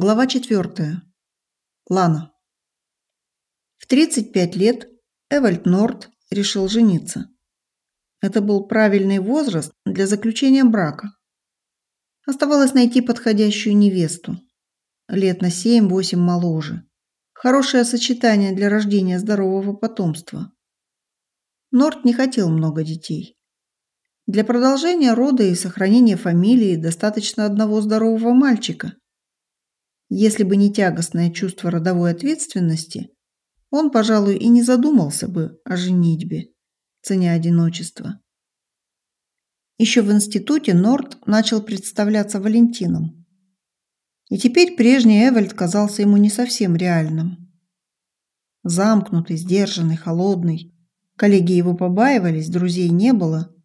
Глава 4. Лана. В 35 лет Эвальд Норт решил жениться. Это был правильный возраст для заключения брака. Оставалось найти подходящую невесту. Лет на 7-8 моложе. Хорошее сочетание для рождения здорового потомства. Норт не хотел много детей. Для продолжения рода и сохранения фамилии достаточно одного здорового мальчика. Если бы не тягостное чувство родовой ответственности, он, пожалуй, и не задумался бы о женитьбе, ценя одиночество. Еще в институте Норт начал представляться Валентином. И теперь прежний Эвальд казался ему не совсем реальным. Замкнутый, сдержанный, холодный. Коллеги его побаивались, друзей не было –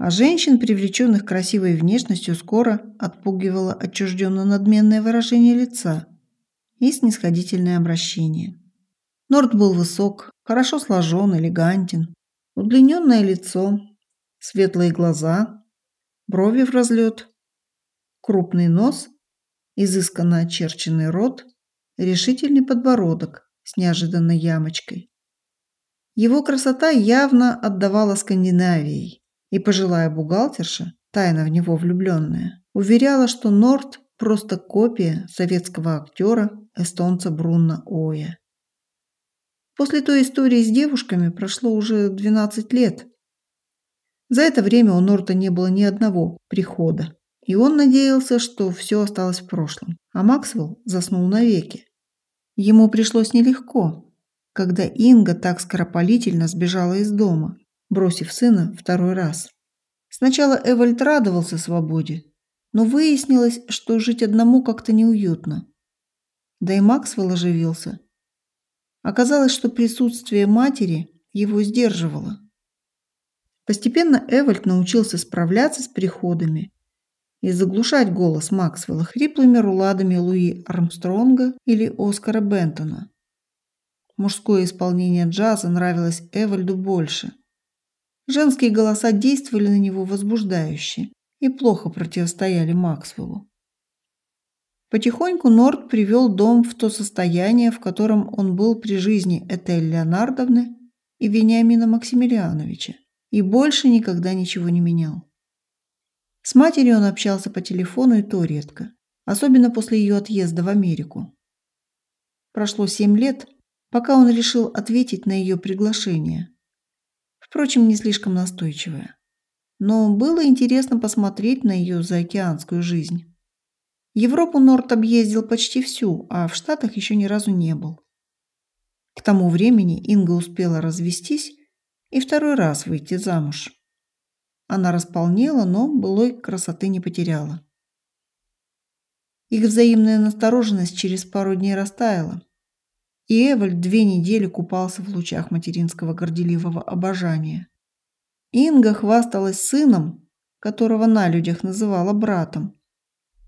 а женщин, привлеченных красивой внешностью, скоро отпугивало отчужденно-надменное выражение лица и снисходительное обращение. Норд был высок, хорошо сложен, элегантен, удлиненное лицо, светлые глаза, брови в разлет, крупный нос, изысканно очерченный рот, решительный подбородок с неожиданной ямочкой. Его красота явно отдавала Скандинавией. И пожилая бухгалтерша, тайно в него влюбленная, уверяла, что Норт просто копия советского актера эстонца Брунна Оя. После той истории с девушками прошло уже 12 лет. За это время у Норта не было ни одного прихода, и он надеялся, что все осталось в прошлом, а Максвелл заснул навеки. Ему пришлось нелегко, когда Инга так скоропалительно сбежала из дома, бросив сына второй раз. Сначала Эвальд радовался свободе, но выяснилось, что жить одному как-то неуютно. Да и Максвелл оживился. Оказалось, что присутствие матери его сдерживало. Постепенно Эвальд научился справляться с приходами и заглушать голос Максвелла хриплыми руладами Луи Армстронга или Оскара Бентона. Мужское исполнение джаза нравилось Эвальду больше. Женские голоса действовали на него возбуждающе и плохо противостояли Максвеллу. Потихоньку Норд привел дом в то состояние, в котором он был при жизни Этель Леонардовны и Вениамина Максимилиановича, и больше никогда ничего не менял. С матерью он общался по телефону и то редко, особенно после ее отъезда в Америку. Прошло семь лет, пока он решил ответить на ее приглашение – впрочем, не слишком настойчивая. Но было интересно посмотреть на ее заокеанскую жизнь. Европу Норт объездил почти всю, а в Штатах еще ни разу не был. К тому времени Инга успела развестись и второй раз выйти замуж. Она располнела, но былой красоты не потеряла. Их взаимная настороженность через пару дней растаяла и Эвальд две недели купался в лучах материнского горделивого обожания. Инга хвасталась сыном, которого на людях называла братом,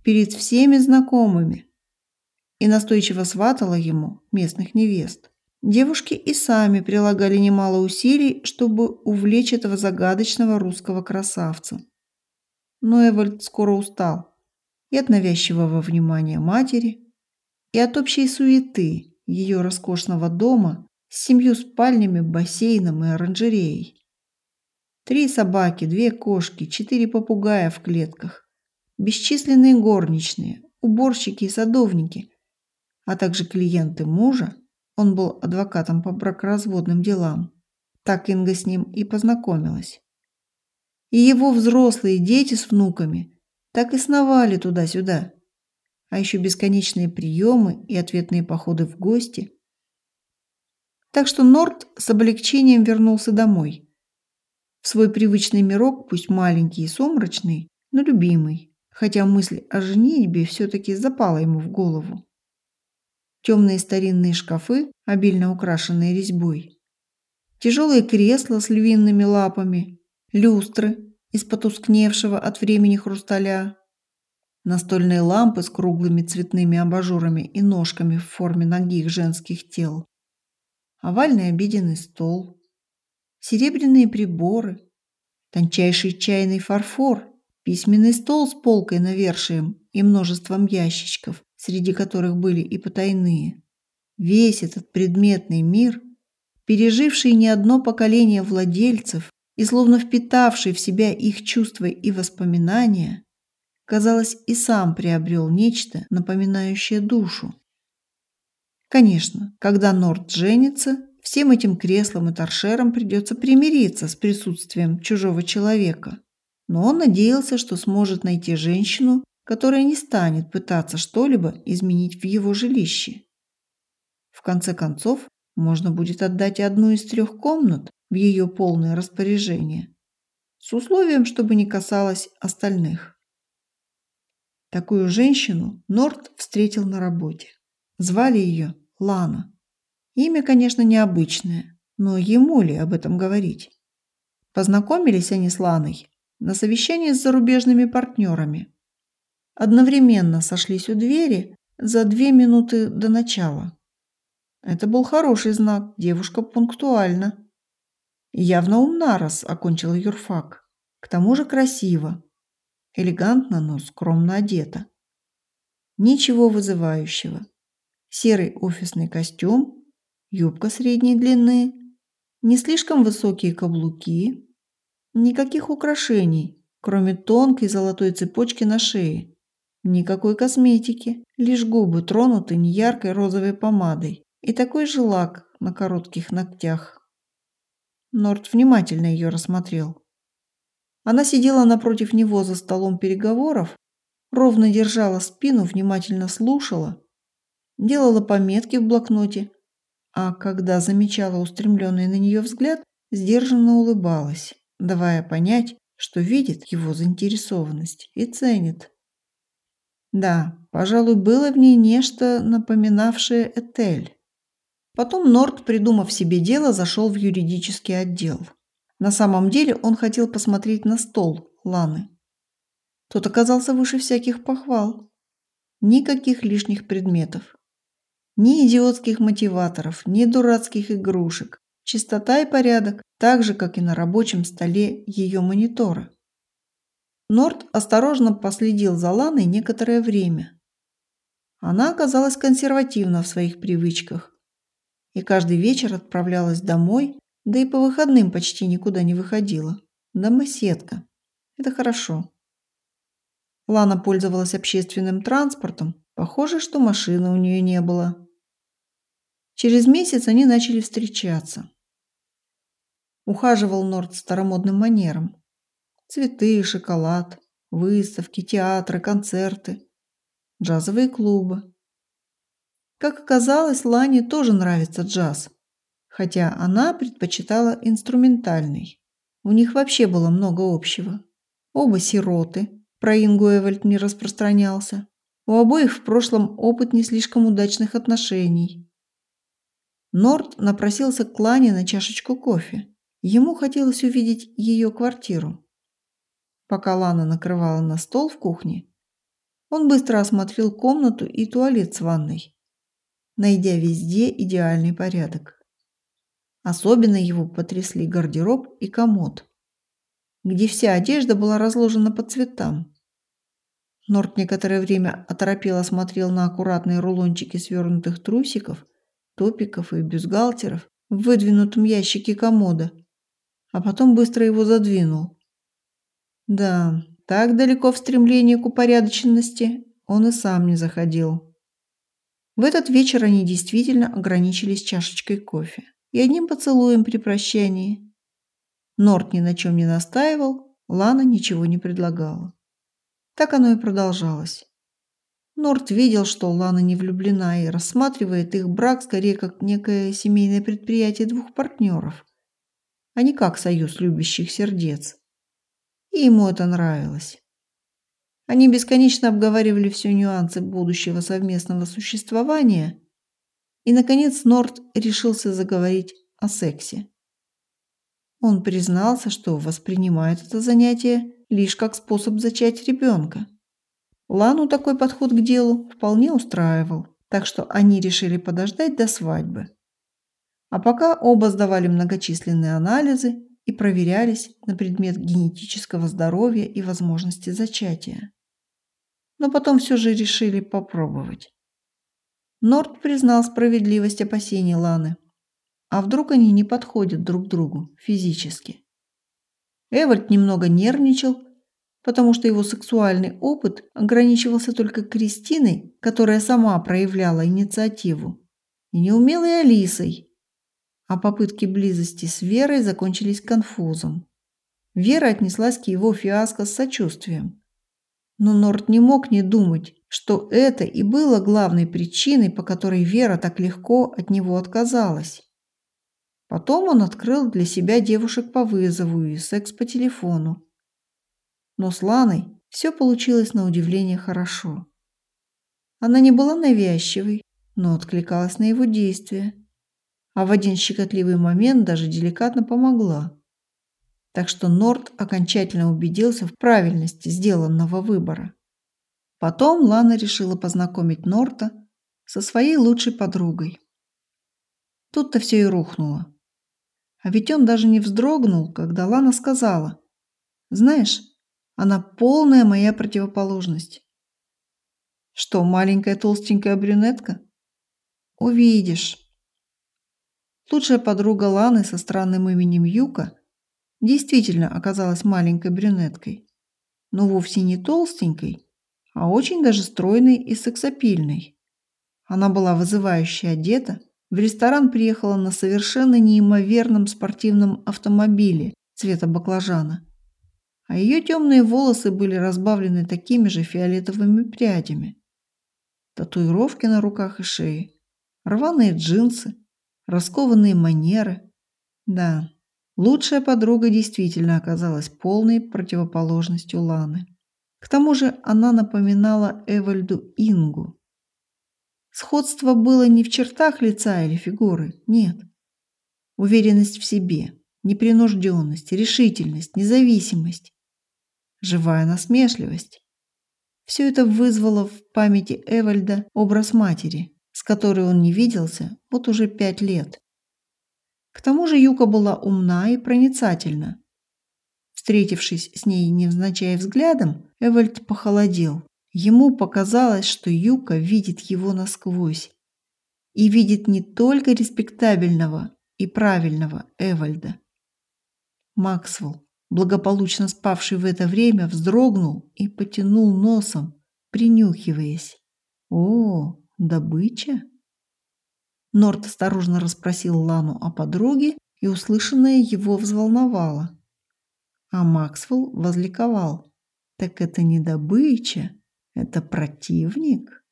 перед всеми знакомыми и настойчиво сватала ему местных невест. Девушки и сами прилагали немало усилий, чтобы увлечь этого загадочного русского красавца. Но Эвальд скоро устал и от навязчивого внимания матери, и от общей суеты, ее роскошного дома с семью спальнями, бассейном и оранжереей. Три собаки, две кошки, четыре попугая в клетках, бесчисленные горничные, уборщики и садовники, а также клиенты мужа, он был адвокатом по бракоразводным делам. Так Инга с ним и познакомилась. И его взрослые дети с внуками так и сновали туда-сюда, а еще бесконечные приемы и ответные походы в гости. Так что Норт с облегчением вернулся домой. В свой привычный мирок, пусть маленький и сумрачный, но любимый, хотя мысль о женитьбе все-таки запала ему в голову. Темные старинные шкафы, обильно украшенные резьбой. Тяжелые кресла с львиными лапами, люстры из потускневшего от времени хрусталя, настольные лампы с круглыми цветными абажурами и ножками в форме ногих женских тел, овальный обеденный стол, серебряные приборы, тончайший чайный фарфор, письменный стол с полкой навершием и множеством ящичков, среди которых были и потайные, весь этот предметный мир, переживший не одно поколение владельцев и словно впитавший в себя их чувства и воспоминания, казалось, и сам приобрел нечто, напоминающее душу. Конечно, когда Норд женится, всем этим креслам и торшерам придется примириться с присутствием чужого человека. Но он надеялся, что сможет найти женщину, которая не станет пытаться что-либо изменить в его жилище. В конце концов, можно будет отдать одну из трех комнат в ее полное распоряжение, с условием, чтобы не касалось остальных. Такую женщину Норт встретил на работе. Звали ее Лана. Имя, конечно, необычное, но ему ли об этом говорить? Познакомились они с Ланой на совещании с зарубежными партнерами. Одновременно сошлись у двери за две минуты до начала. Это был хороший знак, девушка пунктуальна. Явно умна, раз окончила юрфак. К тому же красиво. Элегантно, но скромно одета. Ничего вызывающего. Серый офисный костюм, юбка средней длины, не слишком высокие каблуки, никаких украшений, кроме тонкой золотой цепочки на шее. Никакой косметики, лишь губы тронуты неяркой розовой помадой и такой же лак на коротких ногтях. Норт внимательно ее рассмотрел. Она сидела напротив него за столом переговоров, ровно держала спину, внимательно слушала, делала пометки в блокноте, а когда замечала устремленный на нее взгляд, сдержанно улыбалась, давая понять, что видит его заинтересованность и ценит. Да, пожалуй, было в ней нечто, напоминавшее Этель. Потом Норт, придумав себе дело, зашел в юридический отдел. На самом деле он хотел посмотреть на стол Ланы. Тот оказался выше всяких похвал. Никаких лишних предметов. Ни идиотских мотиваторов, ни дурацких игрушек. Чистота и порядок, так же, как и на рабочем столе ее монитора. Норт осторожно последил за Ланой некоторое время. Она оказалась консервативна в своих привычках и каждый вечер отправлялась домой да и по выходным почти никуда не выходила. Домоседка. Это хорошо. Лана пользовалась общественным транспортом. Похоже, что машины у нее не было. Через месяц они начали встречаться. Ухаживал Норд старомодным манером. Цветы, шоколад, выставки, театры, концерты, джазовые клубы. Как оказалось, Лане тоже нравится джаз хотя она предпочитала инструментальный. У них вообще было много общего. Оба сироты, про Ингу Эвальд не распространялся. У обоих в прошлом опыт не слишком удачных отношений. Норт напросился к Лане на чашечку кофе. Ему хотелось увидеть ее квартиру. Пока Лана накрывала на стол в кухне, он быстро осмотрел комнату и туалет с ванной, найдя везде идеальный порядок. Особенно его потрясли гардероб и комод, где вся одежда была разложена по цветам. Норт некоторое время оторопело смотрел на аккуратные рулончики свернутых трусиков, топиков и бюстгальтеров в выдвинутом ящике комода, а потом быстро его задвинул. Да, так далеко в стремлении к упорядоченности он и сам не заходил. В этот вечер они действительно ограничились чашечкой кофе и одним поцелуем при прощании. Норт ни на чем не настаивал, Лана ничего не предлагала. Так оно и продолжалось. Норт видел, что Лана не влюблена и рассматривает их брак скорее как некое семейное предприятие двух партнеров, а не как союз любящих сердец. И ему это нравилось. Они бесконечно обговаривали все нюансы будущего совместного существования и, наконец, Норт решился заговорить о сексе. Он признался, что воспринимает это занятие лишь как способ зачать ребенка. Лану такой подход к делу вполне устраивал, так что они решили подождать до свадьбы. А пока оба сдавали многочисленные анализы и проверялись на предмет генетического здоровья и возможности зачатия. но потом все же решили попробовать. Норт признал справедливость опасений Ланы. А вдруг они не подходят друг другу физически? Эвальд немного нервничал, потому что его сексуальный опыт ограничивался только Кристиной, которая сама проявляла инициативу, и неумелой Алисой, а попытки близости с Верой закончились конфузом. Вера отнеслась к его фиаско с сочувствием. Но Норт не мог не думать, что это и было главной причиной, по которой Вера так легко от него отказалась. Потом он открыл для себя девушек по вызову и секс по телефону. Но с Ланой все получилось на удивление хорошо. Она не была навязчивой, но откликалась на его действия. А в один щекотливый момент даже деликатно помогла. Так что Норт окончательно убедился в правильности сделанного выбора. Потом Лана решила познакомить Норта со своей лучшей подругой. Тут-то все и рухнуло. А ведь он даже не вздрогнул, когда Лана сказала, «Знаешь, она полная моя противоположность». «Что, маленькая толстенькая брюнетка?» «Увидишь». Лучшая подруга Ланы со странным именем Юка действительно оказалась маленькой брюнеткой, но вовсе не толстенькой, а очень даже стройной и сексапильной. Она была вызывающе одета, в ресторан приехала на совершенно неимоверном спортивном автомобиле цвета баклажана, а ее темные волосы были разбавлены такими же фиолетовыми прядями. Татуировки на руках и шее, рваные джинсы, раскованные манеры. Да, Лучшая подруга действительно оказалась полной противоположностью Ланы. К тому же она напоминала Эвальду Ингу. Сходство было не в чертах лица или фигуры, нет. Уверенность в себе, непринужденность, решительность, независимость, живая насмешливость. Все это вызвало в памяти Эвальда образ матери, с которой он не виделся вот уже пять лет. К тому же Юка была умна и проницательна. Встретившись с ней невзначай взглядом, Эвальд похолодел. Ему показалось, что Юка видит его насквозь. И видит не только респектабельного и правильного Эвальда. Максвелл, благополучно спавший в это время, вздрогнул и потянул носом, принюхиваясь. О, добыча! Норт осторожно расспросил Лану о подруге, и услышанное его взволновало. А Максвелл возликовал. Так это не добыча, это противник.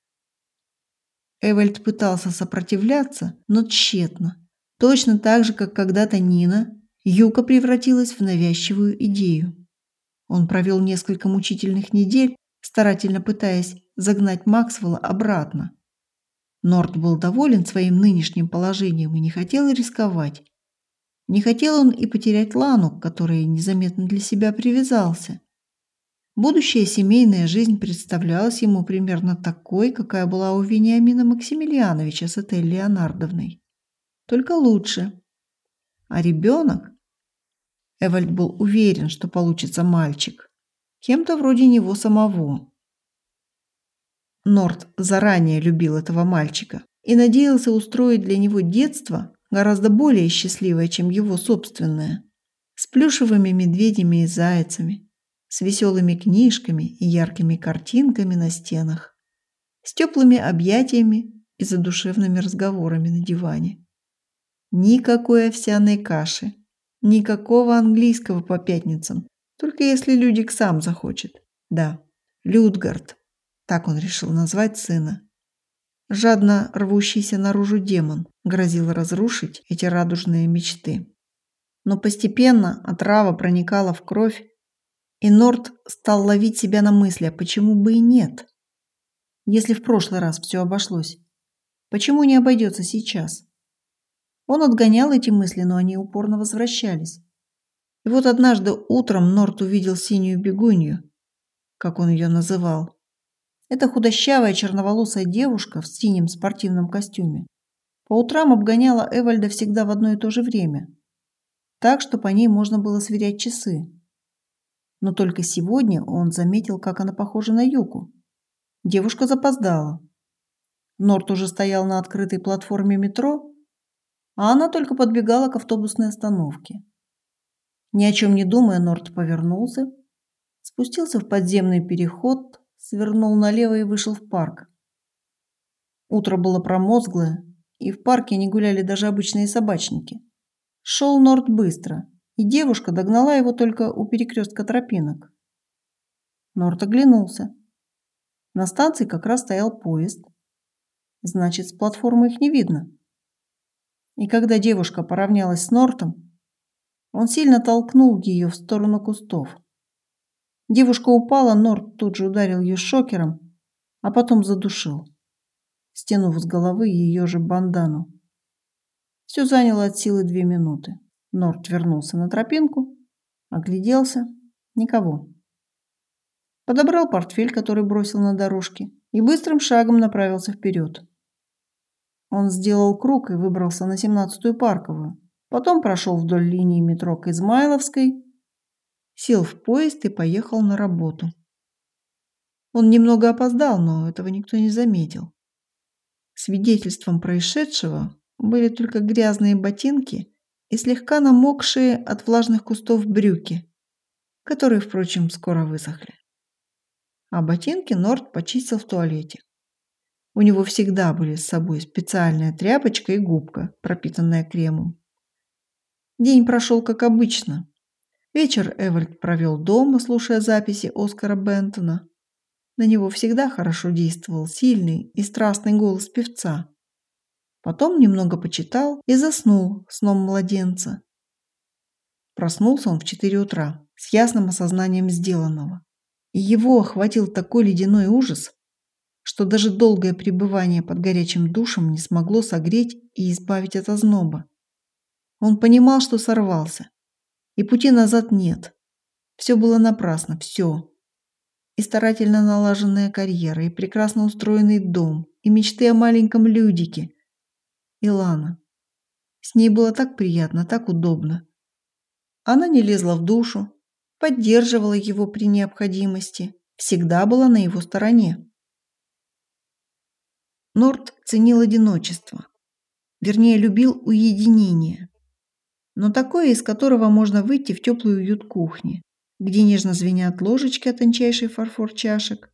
Эвальд пытался сопротивляться, но тщетно. Точно так же, как когда-то Нина, Юка превратилась в навязчивую идею. Он провел несколько мучительных недель, старательно пытаясь загнать Максвелла обратно. Норт был доволен своим нынешним положением и не хотел рисковать. Не хотел он и потерять Лану, к которой незаметно для себя привязался. Будущая семейная жизнь представлялась ему примерно такой, какая была у Вениамина Максимилиановича с этой Леонардовной. Только лучше. А ребенок? Эвальд был уверен, что получится мальчик. Кем-то вроде него самого. Норт заранее любил этого мальчика и надеялся устроить для него детство гораздо более счастливое, чем его собственное. С плюшевыми медведями и зайцами, с веселыми книжками и яркими картинками на стенах, с теплыми объятиями и задушевными разговорами на диване. Никакой овсяной каши, никакого английского по пятницам, только если Людик сам захочет. Да, Людгард, так он решил назвать сына. Жадно рвущийся наружу демон грозил разрушить эти радужные мечты. Но постепенно отрава проникала в кровь, и Норт стал ловить себя на мысли, а почему бы и нет? Если в прошлый раз все обошлось, почему не обойдется сейчас? Он отгонял эти мысли, но они упорно возвращались. И вот однажды утром Норт увидел синюю бегунью, как он ее называл, эта худощавая черноволосая девушка в синем спортивном костюме по утрам обгоняла Эвальда всегда в одно и то же время, так что по ней можно было сверять часы. Но только сегодня он заметил, как она похожа на Юку. Девушка запоздала. Норт уже стоял на открытой платформе метро, а она только подбегала к автобусной остановке. Ни о чем не думая, Норт повернулся, спустился в подземный переход, свернул налево и вышел в парк. Утро было промозглое, и в парке не гуляли даже обычные собачники. Шел Норт быстро, и девушка догнала его только у перекрестка тропинок. Норт оглянулся. На станции как раз стоял поезд. Значит, с платформы их не видно. И когда девушка поравнялась с Нортом, он сильно толкнул ее в сторону кустов. Девушка упала, Норт тут же ударил ее шокером, а потом задушил, стянув с головы ее же бандану. Все заняло от силы две минуты. Норт вернулся на тропинку, огляделся. Никого. Подобрал портфель, который бросил на дорожке, и быстрым шагом направился вперед. Он сделал круг и выбрался на 17-ю парковую. Потом прошел вдоль линии метро к Измайловской, сел в поезд и поехал на работу. Он немного опоздал, но этого никто не заметил. Свидетельством происшедшего были только грязные ботинки и слегка намокшие от влажных кустов брюки, которые, впрочем, скоро высохли. А ботинки Норт почистил в туалете. У него всегда были с собой специальная тряпочка и губка, пропитанная кремом. День прошел как обычно. Вечер Эвальд провел дома, слушая записи Оскара Бентона. На него всегда хорошо действовал сильный и страстный голос певца. Потом немного почитал и заснул сном младенца. Проснулся он в 4 утра с ясным осознанием сделанного. И его охватил такой ледяной ужас, что даже долгое пребывание под горячим душем не смогло согреть и избавить от озноба. Он понимал, что сорвался, и пути назад нет. Все было напрасно, все. И старательно налаженная карьера, и прекрасно устроенный дом, и мечты о маленьком Людике. И Лана. С ней было так приятно, так удобно. Она не лезла в душу, поддерживала его при необходимости, всегда была на его стороне. Норт ценил одиночество. Вернее, любил уединение. Но такое, из которого можно выйти в теплый уют кухни, где нежно звенят ложечки от тончайший фарфор чашек,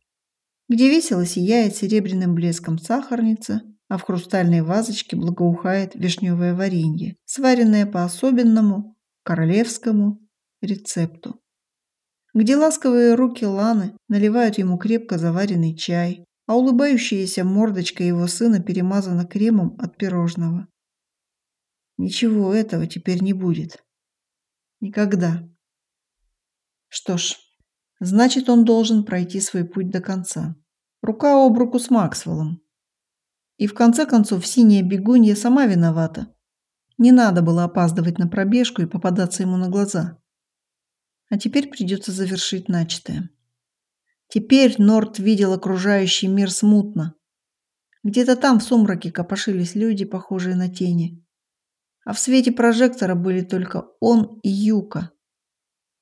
где весело сияет серебряным блеском сахарница, а в хрустальной вазочке благоухает вишневое варенье, сваренное по особенному королевскому рецепту. Где ласковые руки Ланы наливают ему крепко заваренный чай, а улыбающаяся мордочка его сына перемазана кремом от пирожного. Ничего этого теперь не будет. Никогда. Что ж, значит, он должен пройти свой путь до конца. Рука об руку с Максвеллом. И в конце концов синяя бегунья сама виновата. Не надо было опаздывать на пробежку и попадаться ему на глаза. А теперь придется завершить начатое. Теперь Норт видел окружающий мир смутно. Где-то там в сумраке копошились люди, похожие на тени. А в свете прожектора были только он и Юка.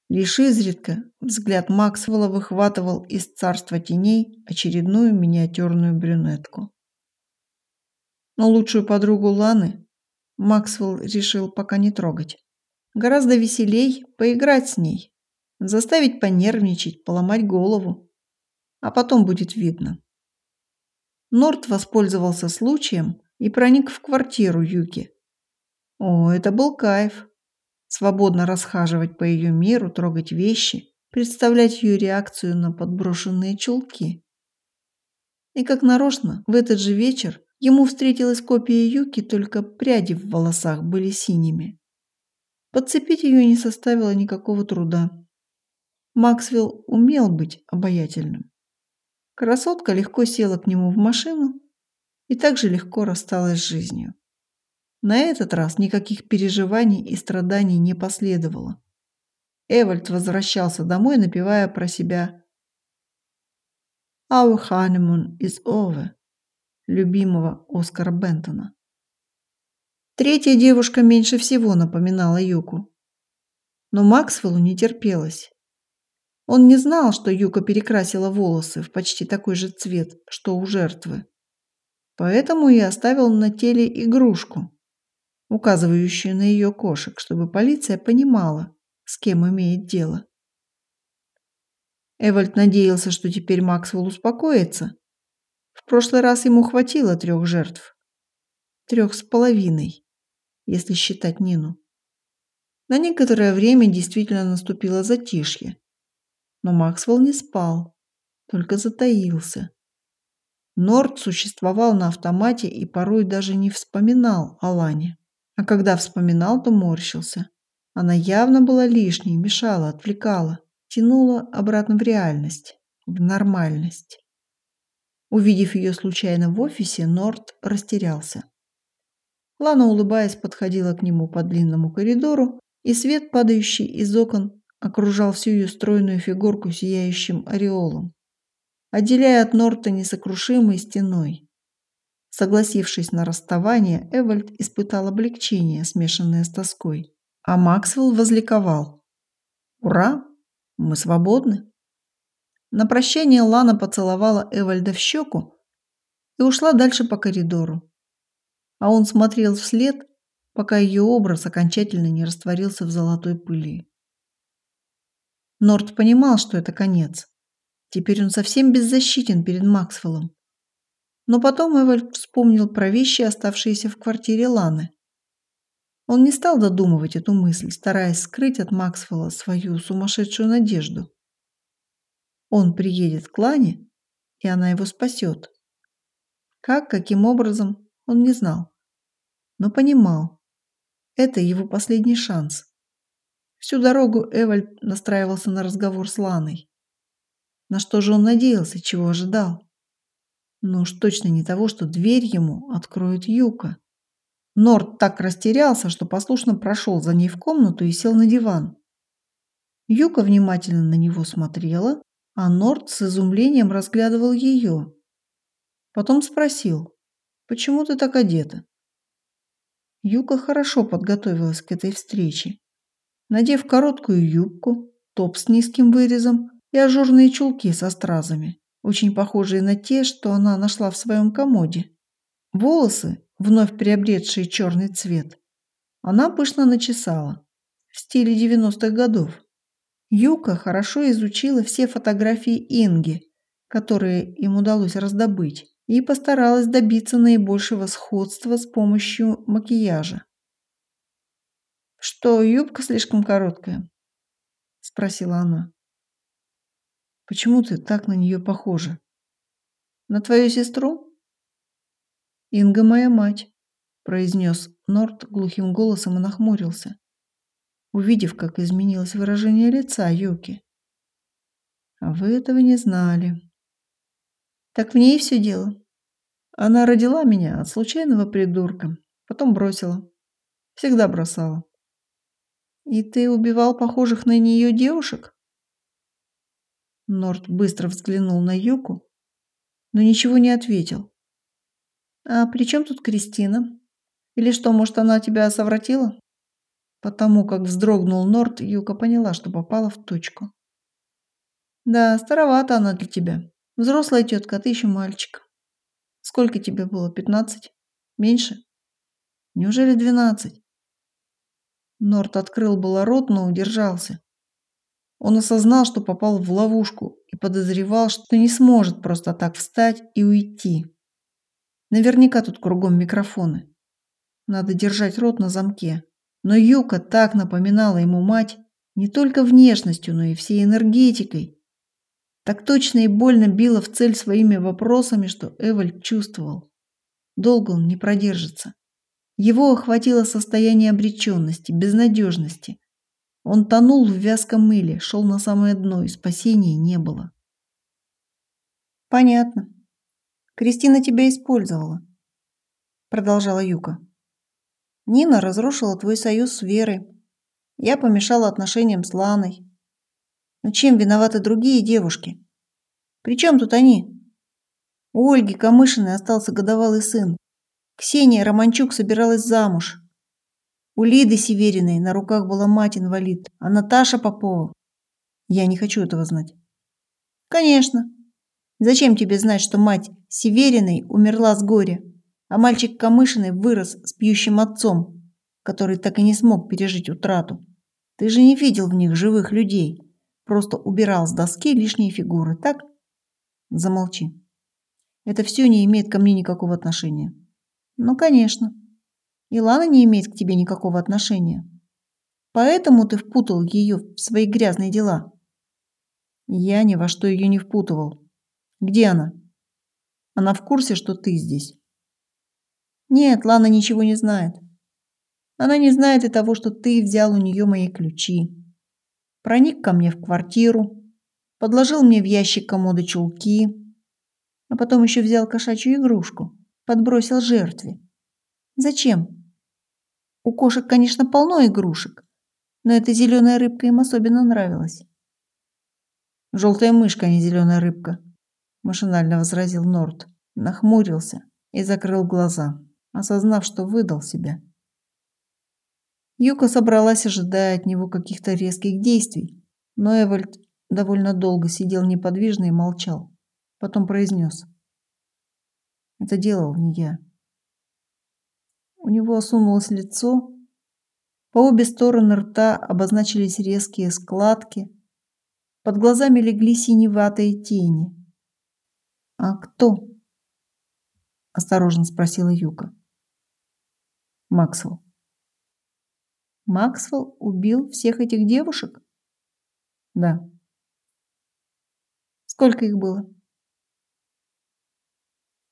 Лишь изредка взгляд Максвелла выхватывал из царства теней очередную миниатюрную брюнетку. Но лучшую подругу Ланы Максвелл решил пока не трогать. Гораздо веселей поиграть с ней, заставить понервничать, поломать голову а потом будет видно. Норт воспользовался случаем и проник в квартиру Юки. О, это был кайф. Свободно расхаживать по ее миру, трогать вещи, представлять ее реакцию на подброшенные чулки. И как нарочно, в этот же вечер ему встретилась копия Юки, только пряди в волосах были синими. Подцепить ее не составило никакого труда. Максвелл умел быть обаятельным. Красотка легко села к нему в машину и также легко рассталась с жизнью. На этот раз никаких переживаний и страданий не последовало. Эвальд возвращался домой, напевая про себя «Our honeymoon is over» любимого Оскара Бентона. Третья девушка меньше всего напоминала Юку. Но Максвеллу не терпелось. Он не знал, что Юка перекрасила волосы в почти такой же цвет, что у жертвы. Поэтому и оставил на теле игрушку, указывающую на ее кошек, чтобы полиция понимала, с кем имеет дело. Эвальд надеялся, что теперь Максвелл успокоится. В прошлый раз ему хватило трех жертв. Трех с половиной, если считать Нину. На некоторое время действительно наступило затишье. Но Максвелл не спал, только затаился. Норд существовал на автомате и порой даже не вспоминал о Лане. А когда вспоминал, то морщился. Она явно была лишней, мешала, отвлекала, тянула обратно в реальность, в нормальность. Увидев ее случайно в офисе, Норд растерялся. Лана, улыбаясь, подходила к нему по длинному коридору, и свет, падающий из окон, окружал всю ее стройную фигурку сияющим ореолом отделяя от Норта несокрушимой стеной. Согласившись на расставание, Эвальд испытал облегчение, смешанное с тоской. А Максвелл возликовал. «Ура! Мы свободны!» На прощание Лана поцеловала Эвальда в щеку и ушла дальше по коридору. А он смотрел вслед, пока ее образ окончательно не растворился в золотой пыли. Норт понимал, что это конец. Теперь он совсем беззащитен перед Максвеллом. Но потом Эвальд вспомнил про вещи, оставшиеся в квартире Ланы. Он не стал додумывать эту мысль, стараясь скрыть от Максвелла свою сумасшедшую надежду. Он приедет к Лане, и она его спасет. Как, каким образом, он не знал. Но понимал, это его последний шанс. Всю дорогу Эвальд настраивался на разговор с Ланой. На что же он надеялся, чего ожидал? Ну уж точно не того, что дверь ему откроет Юка. Норд так растерялся, что послушно прошел за ней в комнату и сел на диван. Юка внимательно на него смотрела, а Норд с изумлением разглядывал ее. Потом спросил, «Почему ты так одета?» Юка хорошо подготовилась к этой встрече. Надев короткую юбку, топ с низким вырезом, и ажурные чулки со стразами, очень похожие на те, что она нашла в своем комоде. Волосы, вновь приобретшие черный цвет, она пышно начесала, в стиле 90-х годов. Юка хорошо изучила все фотографии Инги, которые им удалось раздобыть, и постаралась добиться наибольшего сходства с помощью макияжа. «Что, юбка слишком короткая?» – спросила она. Почему ты так на нее похожа? На твою сестру? Инга моя мать, произнес Норт глухим голосом и нахмурился, увидев, как изменилось выражение лица Юки. А вы этого не знали. Так в ней все дело. Она родила меня от случайного придурка, потом бросила. Всегда бросала. И ты убивал похожих на нее девушек? Норт быстро взглянул на Юку, но ничего не ответил. «А при чем тут Кристина? Или что, может, она тебя совратила?» Потому как вздрогнул Норт, Юка поняла, что попала в точку. «Да, старовата она для тебя. Взрослая тетка, а ты еще мальчик. Сколько тебе было, пятнадцать? Меньше? Неужели двенадцать?» Норт открыл было рот, но удержался. Он осознал, что попал в ловушку и подозревал, что не сможет просто так встать и уйти. Наверняка тут кругом микрофоны. Надо держать рот на замке. Но Юка так напоминала ему мать не только внешностью, но и всей энергетикой. Так точно и больно била в цель своими вопросами, что Эвальд чувствовал. Долго он не продержится. Его охватило состояние обреченности, безнадежности, он тонул в вязком мыле, шел на самое дно, и спасения не было. «Понятно. Кристина тебя использовала», – продолжала Юка. «Нина разрушила твой союз с Верой. Я помешала отношениям с Ланой. Но чем виноваты другие девушки? При чем тут они? У Ольги Камышиной остался годовалый сын. Ксения Романчук собиралась замуж. У Лиды Севериной на руках была мать-инвалид, а Наташа Попова Я не хочу этого знать. Конечно. Зачем тебе знать, что мать Севериной умерла с горя, а мальчик Камышиной вырос с пьющим отцом, который так и не смог пережить утрату? Ты же не видел в них живых людей, просто убирал с доски лишние фигуры, так? Замолчи. Это все не имеет ко мне никакого отношения. Ну, конечно. И Лана не имеет к тебе никакого отношения. Поэтому ты впутал ее в свои грязные дела. Я ни во что ее не впутывал. Где она? Она в курсе, что ты здесь? Нет, Лана ничего не знает. Она не знает и того, что ты взял у нее мои ключи. Проник ко мне в квартиру, подложил мне в ящик комода чулки, а потом еще взял кошачью игрушку, подбросил жертве. Зачем? У кошек, конечно, полно игрушек, но эта зеленая рыбка им особенно нравилась. Желтая мышка, а не зеленая рыбка, машинально возразил Норт, нахмурился и закрыл глаза, осознав, что выдал себя. Юка собралась, ожидая от него каких-то резких действий, но Эвальд довольно долго сидел неподвижно и молчал. Потом произнес. Это делал не я. У него осунулось лицо, по обе стороны рта обозначились резкие складки, под глазами легли синеватые тени. «А кто?» – осторожно спросила Юка. Максвелл. Максвелл убил всех этих девушек? Да. Сколько их было?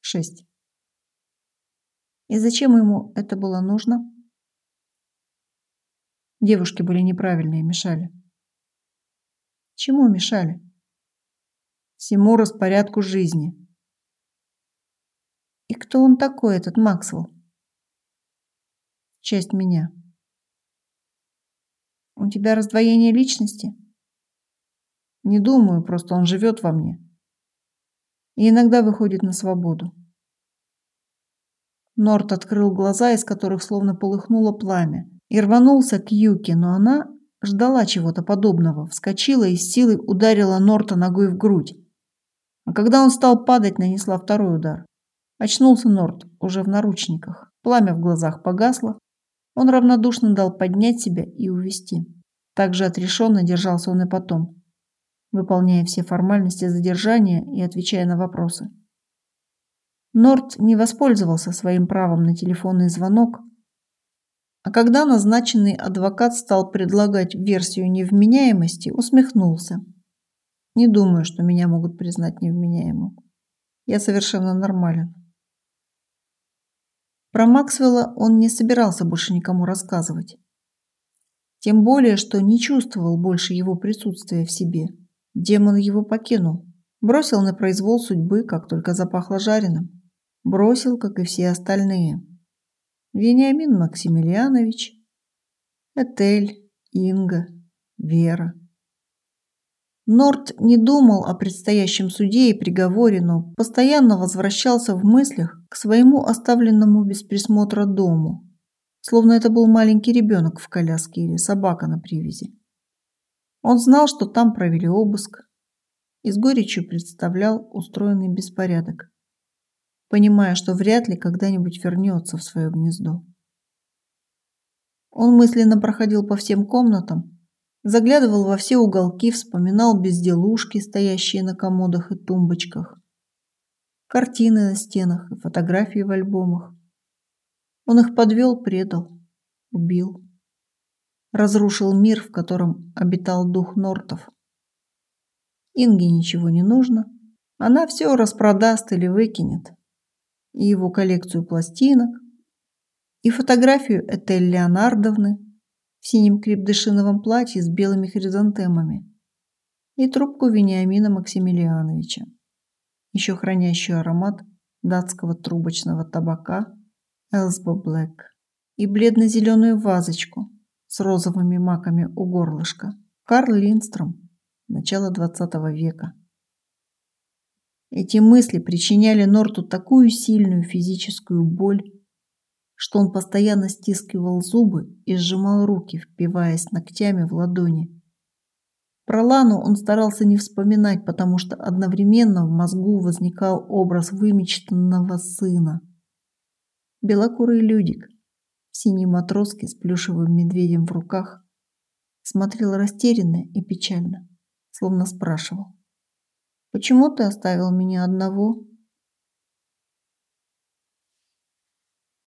Шесть. И зачем ему это было нужно? Девушки были неправильные, мешали. Чему мешали? Всему распорядку жизни. И кто он такой, этот Максвелл? Часть меня. У тебя раздвоение личности? Не думаю, просто он живет во мне. И иногда выходит на свободу. Норт открыл глаза, из которых словно полыхнуло пламя и рванулся к Юке, но она ждала чего-то подобного, вскочила и с силой ударила Норта ногой в грудь. А когда он стал падать, нанесла второй удар. Очнулся Норт уже в наручниках. Пламя в глазах погасло. Он равнодушно дал поднять себя и увести. Так же отрешенно держался он и потом, выполняя все формальности задержания и отвечая на вопросы. Норт не воспользовался своим правом на телефонный звонок, а когда назначенный адвокат стал предлагать версию невменяемости, усмехнулся. Не думаю, что меня могут признать невменяемым. Я совершенно нормален. Про Максвелла он не собирался больше никому рассказывать. Тем более, что не чувствовал больше его присутствия в себе. Демон его покинул. Бросил на произвол судьбы, как только запахло жареным. Бросил, как и все остальные. Вениамин Максимилианович, Этель, Инга, Вера. Норт не думал о предстоящем суде и приговоре, но постоянно возвращался в мыслях к своему оставленному без присмотра дому, словно это был маленький ребенок в коляске или собака на привязи. Он знал, что там провели обыск и с горечью представлял устроенный беспорядок понимая, что вряд ли когда-нибудь вернется в свое гнездо. Он мысленно проходил по всем комнатам, заглядывал во все уголки, вспоминал безделушки, стоящие на комодах и тумбочках, картины на стенах и фотографии в альбомах. Он их подвел, предал, убил. Разрушил мир, в котором обитал дух Нортов. Инге ничего не нужно. Она все распродаст или выкинет и его коллекцию пластинок, и фотографию Этель Леонардовны в синем крепдышиновом платье с белыми хризантемами, и трубку Вениамина Максимилиановича, еще хранящую аромат датского трубочного табака Элсбо Блэк, и бледно-зеленую вазочку с розовыми маками у горлышка Карл Линстром, начало 20 века. Эти мысли причиняли Норту такую сильную физическую боль, что он постоянно стискивал зубы и сжимал руки, впиваясь ногтями в ладони. Про Лану он старался не вспоминать, потому что одновременно в мозгу возникал образ вымечтанного сына. Белокурый Людик в синей с плюшевым медведем в руках смотрел растерянно и печально, словно спрашивал. «Почему ты оставил меня одного?»